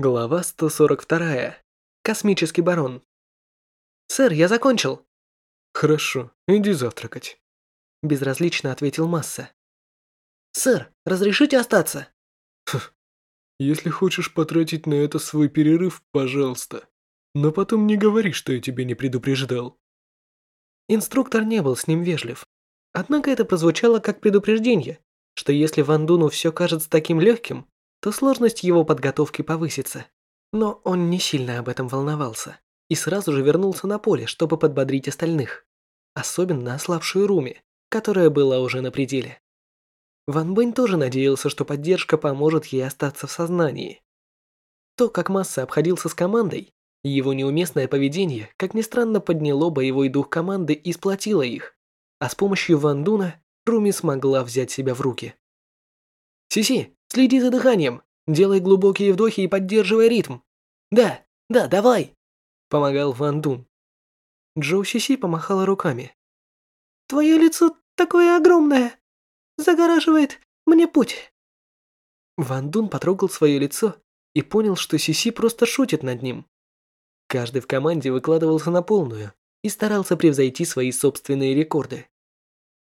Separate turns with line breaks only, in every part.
Глава 142. Космический барон. «Сэр, я закончил!»
«Хорошо, иди завтракать», –
безразлично ответил Масса. «Сэр, разрешите остаться?»
Хм. «Если хочешь потратить на это свой перерыв, пожалуйста. Но потом не говори, что я тебе не предупреждал».
Инструктор не был с ним вежлив. Однако это прозвучало как предупреждение, что если Ван Дуну все кажется таким легким, то сложность его подготовки повысится. Но он не сильно об этом волновался и сразу же вернулся на поле, чтобы подбодрить остальных, особенно ослабшую Руми, которая была уже на пределе. Ван Бэнь тоже надеялся, что поддержка поможет ей остаться в сознании. То, как Масса обходился с командой, его неуместное поведение, как ни странно, подняло боевой дух команды и сплотило их, а с помощью Ван Дуна Руми смогла взять себя в руки. «Сиси, Следи за дыханием, делай глубокие вдохи и поддерживай ритм. Да, да, давай!» Помогал Ван Дун. Джоу Сиси помахала руками. «Твое лицо такое огромное! Загораживает мне путь!» Ван Дун потрогал свое лицо и понял, что Сиси просто шутит над ним. Каждый в команде выкладывался на полную и старался превзойти свои собственные рекорды.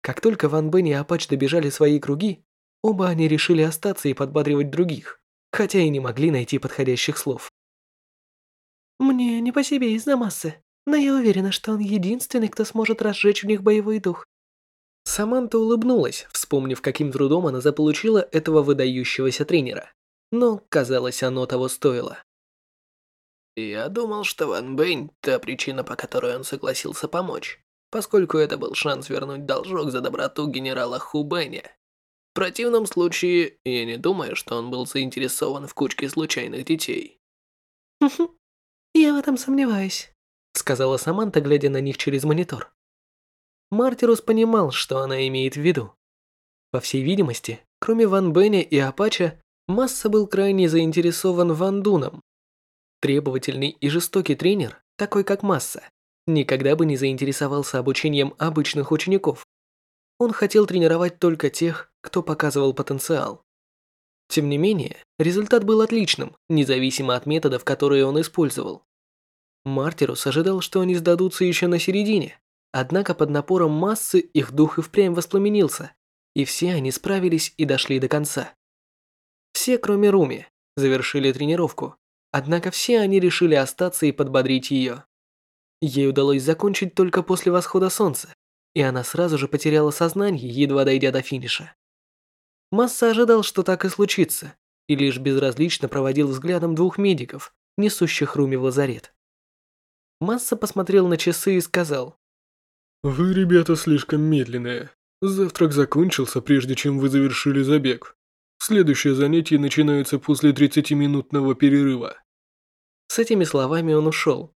Как только Ван Бен и Апач добежали свои круги, Оба они решили остаться и подбадривать других, хотя и не могли найти подходящих слов. «Мне не по себе из-за массы, но я уверена, что он единственный, кто сможет разжечь в них боевой дух». Саманта улыбнулась, вспомнив, каким трудом она заполучила этого выдающегося тренера. Но, казалось, оно того стоило.
Я думал, что Ван Бэйн – та причина, по которой он согласился помочь, поскольку это был шанс вернуть должок за доброту генерала Ху Бэня. В противном случае, я не думаю, что он был заинтересован в кучке случайных детей.
«Я в этом сомневаюсь», — сказала Саманта, глядя на них через монитор. Мартирус понимал, что она имеет в виду. По всей видимости, кроме Ван Беня и Апача, Масса был крайне заинтересован Ван Дуном. Требовательный и жестокий тренер, такой как Масса, никогда бы не заинтересовался обучением обычных учеников. Он хотел тренировать только тех, кто показывал потенциал. Тем не менее, результат был отличным, независимо от методов, которые он использовал. Мартирус ожидал, что они сдадутся еще на середине, однако под напором массы их дух и впрямь воспламенился, и все они справились и дошли до конца. Все, кроме Руми, завершили тренировку, однако все они решили остаться и подбодрить ее. Ей удалось закончить только после восхода солнца, и она сразу же потеряла сознание, едва дойдя до финиша. Масса ожидал, что так и случится, и лишь безразлично проводил взглядом двух медиков, несущих Руми в лазарет. Масса посмотрел на часы и сказал.
«Вы, ребята, слишком медленные. Завтрак закончился, прежде чем вы завершили забег. Следующее занятие начинается после 30-минутного перерыва».
С этими словами он ушел.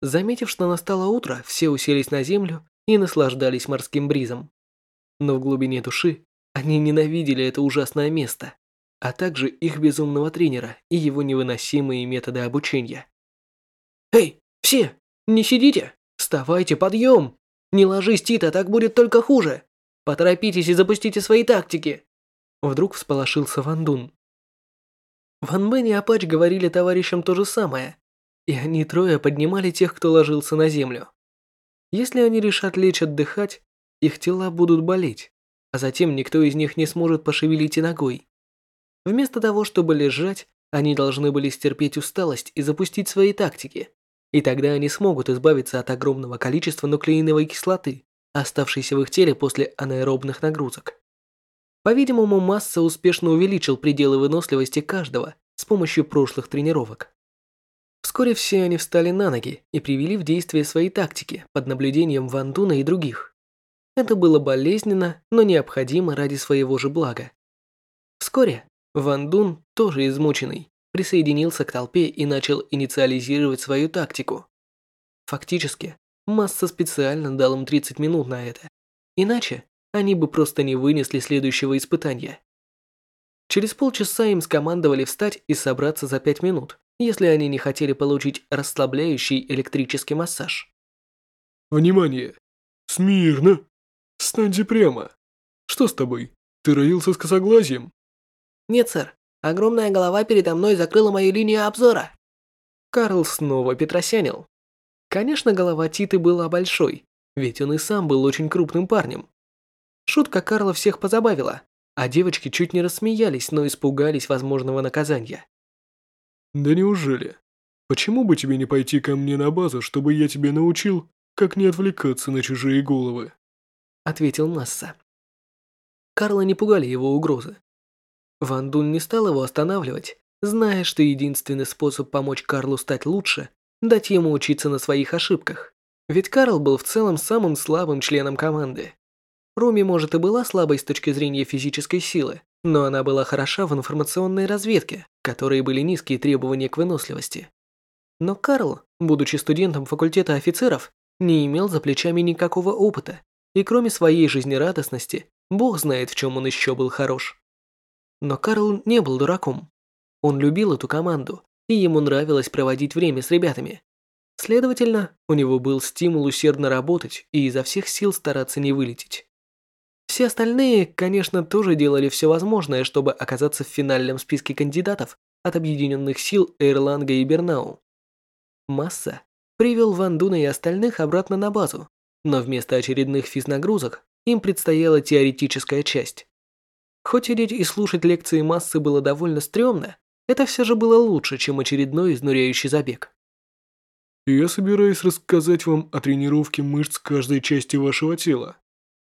Заметив, что настало утро, все уселись на землю и наслаждались морским бризом. Но в глубине души они ненавидели это ужасное место, а также их безумного тренера и его невыносимые методы обучения. «Эй, все, не сидите! Вставайте, подъем! Не ложись, Тита, так будет только хуже! Поторопитесь и запустите свои тактики!» Вдруг всполошился Ван Дун. Ван Бен и Апач говорили товарищам то же самое, и они трое поднимали тех, кто ложился на землю. Если они решат лечь отдыхать, их тела будут болеть, а затем никто из них не сможет пошевелить и ногой. Вместо того, чтобы лежать, они должны были стерпеть усталость и запустить свои тактики. И тогда они смогут избавиться от огромного количества нуклеиновой кислоты, оставшейся в их теле после анаэробных нагрузок. По-видимому, Масса успешно увеличил пределы выносливости каждого с помощью прошлых тренировок. Вскоре все они встали на ноги и привели в действие свои тактики под наблюдением Ван Дуна и других. Это было болезненно, но необходимо ради своего же блага. Вскоре Ван Дун, тоже измученный, присоединился к толпе и начал инициализировать свою тактику. Фактически, Масса специально дал им 30 минут на это. Иначе они бы просто не вынесли следующего испытания. Через полчаса им скомандовали встать и собраться за 5 минут, если они не хотели получить расслабляющий электрический массаж.
«Внимание! Смирно! Встаньте прямо! Что с тобой? Ты родился с косоглазием?»
«Нет, сэр.
Огромная голова передо мной закрыла мою линию обзора.
Карл снова петросянил. Конечно, голова Титы была большой, ведь он и сам был очень крупным парнем. Шутка Карла всех позабавила, а девочки чуть не рассмеялись, но испугались возможного наказания.
Да неужели? Почему бы тебе не пойти ко мне на базу, чтобы я тебе научил, как не отвлекаться на чужие головы?
Ответил Масса. Карла не пугали его угрозы. Ван Дун не стал его останавливать, зная, что единственный способ помочь Карлу стать лучше – дать ему учиться на своих ошибках. Ведь Карл был в целом самым слабым членом команды. Руми, может, и была слабой с точки зрения физической силы, но она была хороша в информационной разведке, которые были низкие требования к выносливости. Но Карл, будучи студентом факультета офицеров, не имел за плечами никакого опыта, и кроме своей жизнерадостности, бог знает, в чем он еще был хорош. Но Карл не был дураком. Он любил эту команду, и ему нравилось проводить время с ребятами. Следовательно, у него был стимул усердно работать и изо всех сил стараться не вылететь. Все остальные, конечно, тоже делали все возможное, чтобы оказаться в финальном списке кандидатов от объединенных сил Эйрланга и Бернау. Масса привел Ван Дуна и остальных обратно на базу, но вместо очередных физнагрузок им предстояла теоретическая часть. Хоть сидеть и слушать лекции Массы было довольно стрёмно, это все же было лучше, чем очередной изнуряющий забег.
Я собираюсь рассказать вам о тренировке мышц каждой части вашего тела.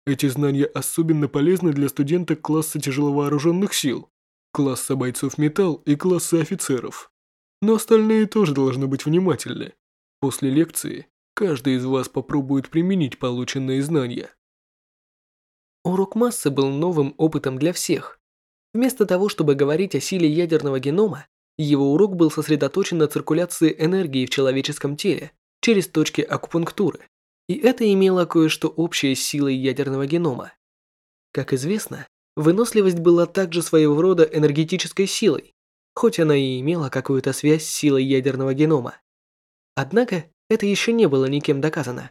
Эти знания особенно полезны для студента класса тяжеловооруженных сил, класса бойцов металл и класса офицеров. Но остальные тоже должны быть внимательны. После лекции каждый из вас попробует применить полученные знания.
Урок массы был новым опытом для всех. Вместо того, чтобы говорить о силе ядерного генома, его урок был сосредоточен на циркуляции энергии в человеческом теле через точки акупунктуры, и это имело кое-что общее с силой ядерного генома. Как известно, выносливость была также своего рода энергетической силой, хоть она и имела какую-то связь с силой ядерного генома. Однако, это еще не было никем доказано.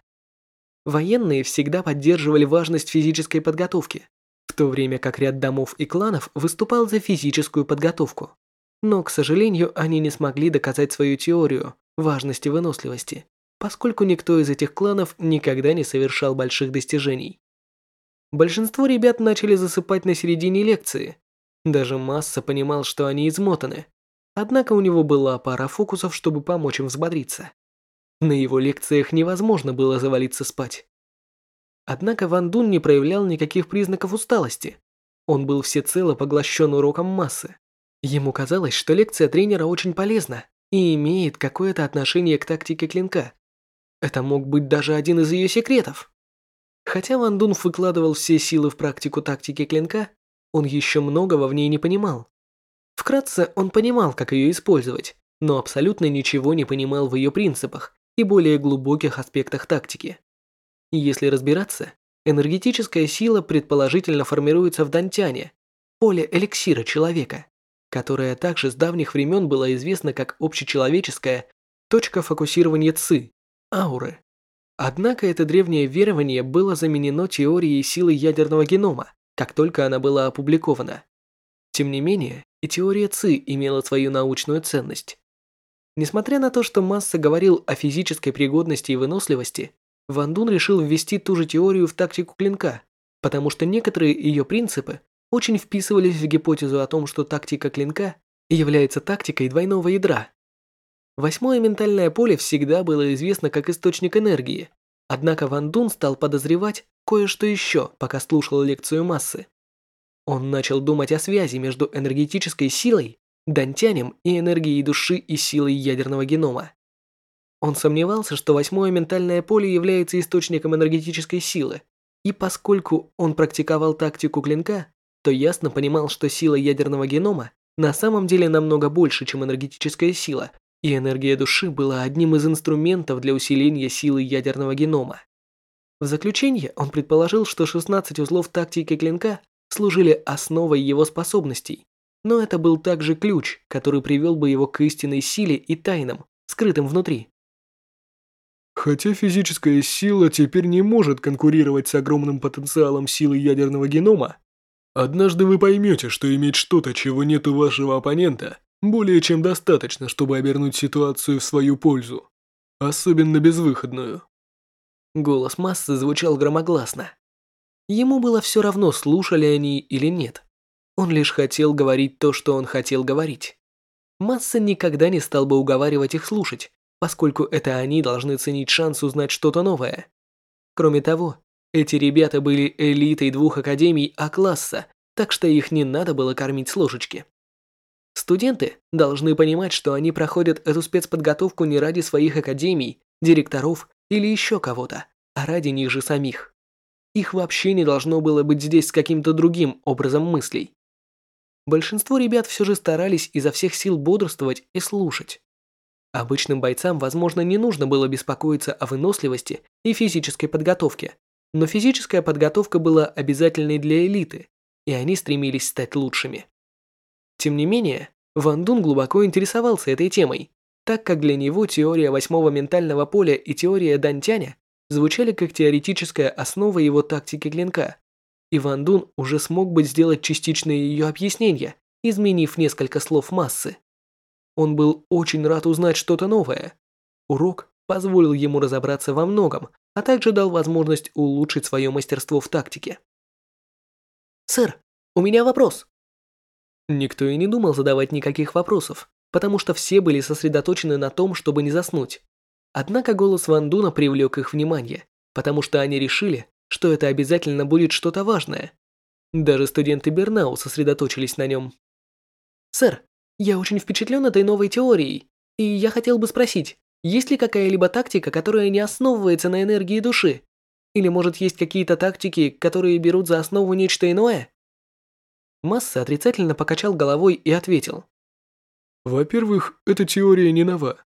Военные всегда поддерживали важность физической подготовки, в то время как ряд домов и кланов выступал за физическую подготовку. Но, к сожалению, они не смогли доказать свою теорию важности выносливости, поскольку никто из этих кланов никогда не совершал больших достижений. Большинство ребят начали засыпать на середине лекции. Даже Масса понимал, что они измотаны. Однако у него была пара фокусов, чтобы помочь им взбодриться. На его лекциях невозможно было завалиться спать. Однако Ван Дун не проявлял никаких признаков усталости. Он был всецело поглощен уроком массы. Ему казалось, что лекция тренера очень полезна и имеет какое-то отношение к тактике клинка. Это мог быть даже один из ее секретов. Хотя Ван Дун выкладывал все силы в практику тактики клинка, он еще многого в ней не понимал. Вкратце, он понимал, как ее использовать, но абсолютно ничего не понимал в ее принципах и более глубоких аспектах тактики. Если разбираться, энергетическая сила предположительно формируется в Дантяне, поле эликсира человека которая также с давних времен была известна как общечеловеческая точка фокусирования ЦИ, ауры. Однако это древнее верование было заменено теорией силы ядерного генома, как только она была опубликована. Тем не менее, и теория ЦИ имела свою научную ценность. Несмотря на то, что Масса говорил о физической пригодности и выносливости, Ван Дун решил ввести ту же теорию в тактику клинка, потому что некоторые ее принципы очень вписывались в гипотезу о том, что тактика клинка является тактикой двойного ядра. Восьмое ментальное поле всегда было известно как источник энергии, однако Ван Дун стал подозревать кое-что еще, пока слушал лекцию массы. Он начал думать о связи между энергетической силой, дантянем и энергией души и силой ядерного генома. Он сомневался, что восьмое ментальное поле является источником энергетической силы, и поскольку он практиковал тактику клинка, то ясно понимал, что сила ядерного генома на самом деле намного больше, чем энергетическая сила, и энергия души была одним из инструментов для усиления силы ядерного генома. В заключение он предположил, что 16 узлов тактики клинка служили основой его способностей, но это был также ключ, который привел бы его к истинной силе и тайнам, скрытым внутри.
Хотя физическая сила теперь не может конкурировать с огромным потенциалом силы ядерного генома, Однажды вы поймете, что иметь что-то, чего нет у вашего оппонента, более чем достаточно, чтобы обернуть ситуацию в свою пользу. Особенно безвыходную.
Голос массы звучал громогласно. Ему было все равно, слушали они или нет. Он лишь хотел говорить то, что он хотел говорить. Масса никогда не стал бы уговаривать их слушать, поскольку это они должны ценить шанс узнать что-то новое. Кроме того, эти ребята были элитой двух академий А-класса, так что их не надо было кормить с ложечки. Студенты должны понимать, что они проходят эту спецподготовку не ради своих академий, директоров или еще кого-то, а ради них же самих. Их вообще не должно было быть здесь с каким-то другим образом мыслей. Большинство ребят все же старались изо всех сил бодрствовать и слушать. Обычным бойцам, возможно, не нужно было беспокоиться о выносливости и физической подготовке, но физическая подготовка была обязательной для элиты, и они стремились стать лучшими. Тем не менее, Ван Дун глубоко интересовался этой темой, так как для него теория восьмого ментального поля и теория Дантяня звучали как теоретическая основа его тактики клинка, и Ван Дун уже смог бы сделать частичное ее объяснение, изменив несколько слов массы. Он был очень рад узнать что-то новое. Урок позволил ему разобраться во многом, а также дал возможность улучшить свое мастерство в тактике. «Сэр, у меня вопрос». Никто и не думал задавать никаких вопросов, потому что все были сосредоточены на том, чтобы не заснуть. Однако голос Ван Дуна привлек их внимание, потому что они решили, что это обязательно будет что-то важное. Даже студенты Бернау сосредоточились на нем. «Сэр, я очень впечатлен этой новой теорией, и я хотел бы спросить, есть ли какая-либо тактика, которая не основывается на энергии души? Или может есть какие-то тактики, которые берут за основу нечто иное?» Масса отрицательно покачал головой и ответил.
Во-первых, эта теория не нова.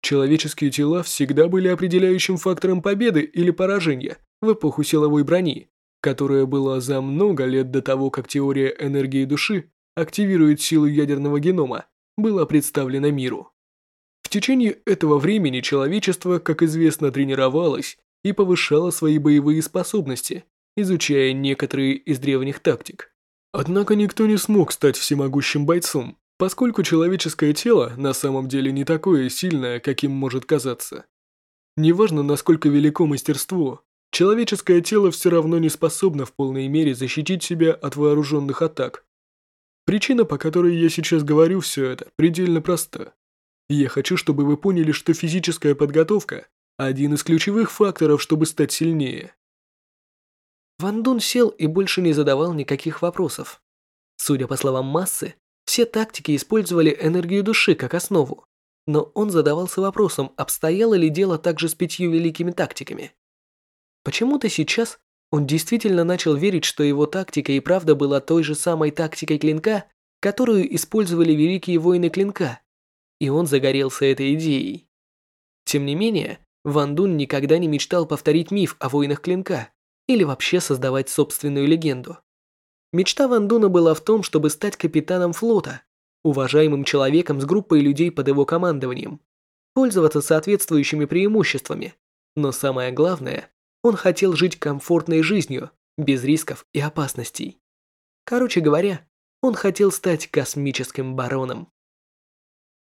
Человеческие тела всегда были определяющим фактором победы или поражения в эпоху силовой брони, которая была за много лет до того, как теория энергии души активирует силу ядерного генома, была представлена миру. В течение этого времени человечество, как известно, тренировалось и повышало свои боевые способности, изучая некоторые из древних тактик. Однако никто не смог стать всемогущим бойцом, поскольку человеческое тело на самом деле не такое сильное, каким может казаться. Неважно, насколько велико мастерство, человеческое тело все равно не способно в полной мере защитить себя от вооруженных атак. Причина, по которой я сейчас говорю все это, предельно проста. Я хочу, чтобы вы поняли, что физическая подготовка – один из ключевых факторов, чтобы стать сильнее.
Ван Дун сел и больше не задавал никаких вопросов. Судя по словам массы, все тактики использовали энергию души как основу, но он задавался вопросом, обстояло ли дело также с пятью великими тактиками. Почему-то сейчас он действительно начал верить, что его тактика и правда была той же самой тактикой клинка, которую использовали великие воины клинка, и он загорелся этой идеей. Тем не менее, Ван Дун никогда не мечтал повторить миф о воинах клинка или вообще создавать собственную легенду. Мечта Ван Дуна была в том, чтобы стать капитаном флота, уважаемым человеком с группой людей под его командованием, пользоваться соответствующими преимуществами. Но самое главное, он хотел жить комфортной жизнью, без рисков и опасностей. Короче говоря, он хотел стать космическим бароном.